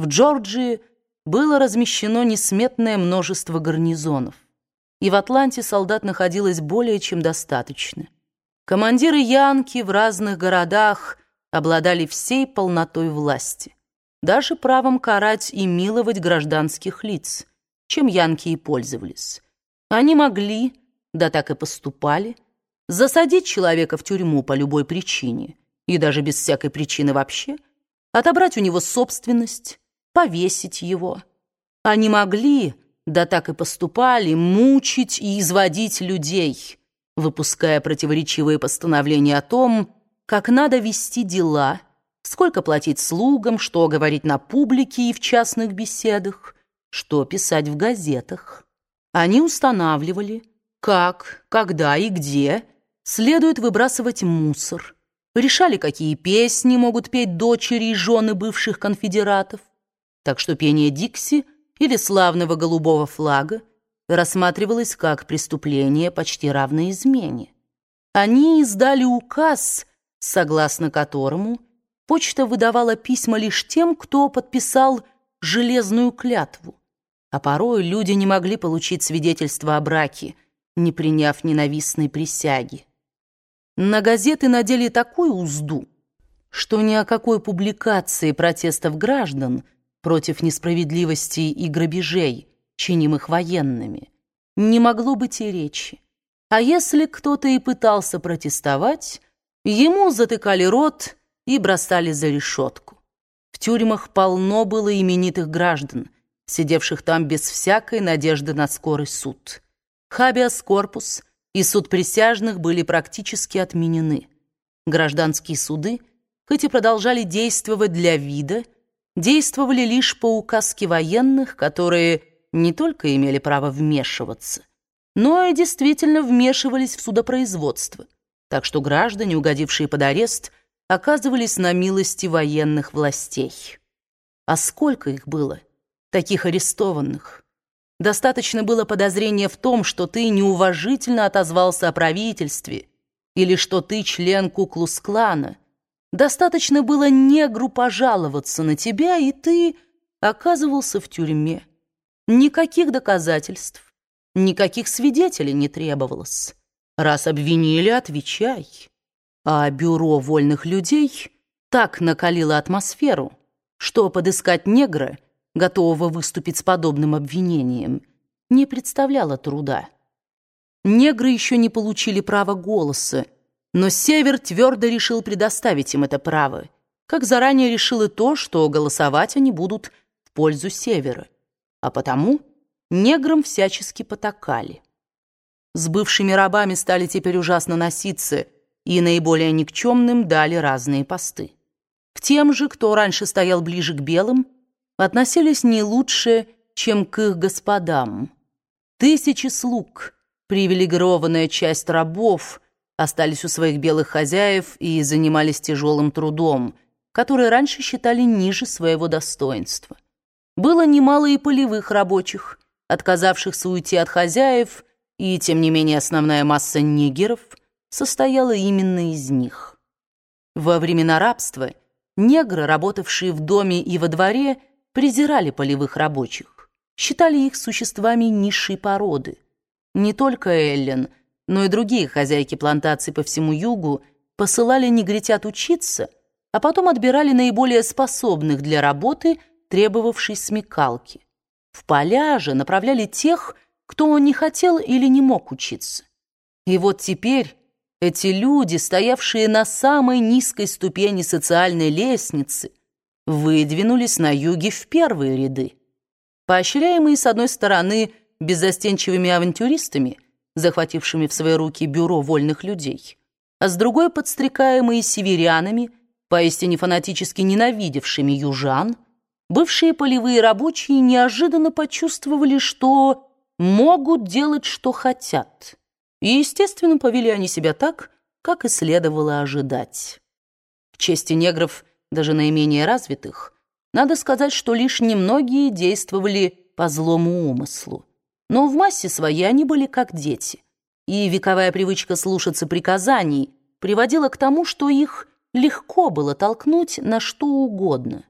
В Джорджии было размещено несметное множество гарнизонов, и в Атланте солдат находилось более чем достаточно. Командиры Янки в разных городах обладали всей полнотой власти, даже правом карать и миловать гражданских лиц, чем Янки и пользовались. Они могли, да так и поступали, засадить человека в тюрьму по любой причине, и даже без всякой причины вообще, отобрать у него собственность, повесить его. Они могли, да так и поступали, мучить и изводить людей, выпуская противоречивые постановления о том, как надо вести дела, сколько платить слугам, что говорить на публике и в частных беседах, что писать в газетах. Они устанавливали, как, когда и где следует выбрасывать мусор, решали, какие песни могут петь дочери и жены бывших конфедератов, так что пение Дикси или славного голубого флага рассматривалось как преступление, почти равное измене. Они издали указ, согласно которому почта выдавала письма лишь тем, кто подписал железную клятву, а порой люди не могли получить свидетельство о браке, не приняв ненавистной присяги. На газеты надели такую узду, что ни о какой публикации протестов граждан – против несправедливости и грабежей, чинимых военными, не могло быть и речи. А если кто-то и пытался протестовать, ему затыкали рот и бросали за решетку. В тюрьмах полно было именитых граждан, сидевших там без всякой надежды на скорый суд. Хабиас корпус и суд присяжных были практически отменены. Гражданские суды, хоть и продолжали действовать для вида, действовали лишь по указке военных, которые не только имели право вмешиваться, но и действительно вмешивались в судопроизводство, так что граждане, угодившие под арест, оказывались на милости военных властей. А сколько их было, таких арестованных? Достаточно было подозрения в том, что ты неуважительно отозвался о правительстве или что ты член Куклус-клана, Достаточно было негру пожаловаться на тебя, и ты оказывался в тюрьме. Никаких доказательств, никаких свидетелей не требовалось. Раз обвинили, отвечай. А бюро вольных людей так накалило атмосферу, что подыскать негра, готового выступить с подобным обвинением, не представляло труда. Негры еще не получили права голоса, но Север твердо решил предоставить им это право, как заранее решил и то, что голосовать они будут в пользу Севера, а потому неграм всячески потакали. С бывшими рабами стали теперь ужасно носиться, и наиболее никчемным дали разные посты. К тем же, кто раньше стоял ближе к белым, относились не лучше, чем к их господам. Тысячи слуг, привилегированная часть рабов — остались у своих белых хозяев и занимались тяжелым трудом, который раньше считали ниже своего достоинства. Было немало и полевых рабочих, отказавшихся уйти от хозяев, и, тем не менее, основная масса нигеров состояла именно из них. Во времена рабства негры, работавшие в доме и во дворе, презирали полевых рабочих, считали их существами низшей породы. Не только Эллен – но и другие хозяйки плантаций по всему югу посылали негритят учиться, а потом отбирали наиболее способных для работы, требовавшей смекалки. В поля же направляли тех, кто не хотел или не мог учиться. И вот теперь эти люди, стоявшие на самой низкой ступени социальной лестницы, выдвинулись на юге в первые ряды. Поощряемые, с одной стороны, беззастенчивыми авантюристами – захватившими в свои руки бюро вольных людей, а с другой подстрекаемые северянами, поистине фанатически ненавидевшими южан, бывшие полевые рабочие неожиданно почувствовали, что могут делать, что хотят. И, естественно, повели они себя так, как и следовало ожидать. В чести негров, даже наименее развитых, надо сказать, что лишь немногие действовали по злому умыслу. Но в массе своей они были как дети, и вековая привычка слушаться приказаний приводила к тому, что их легко было толкнуть на что угодно.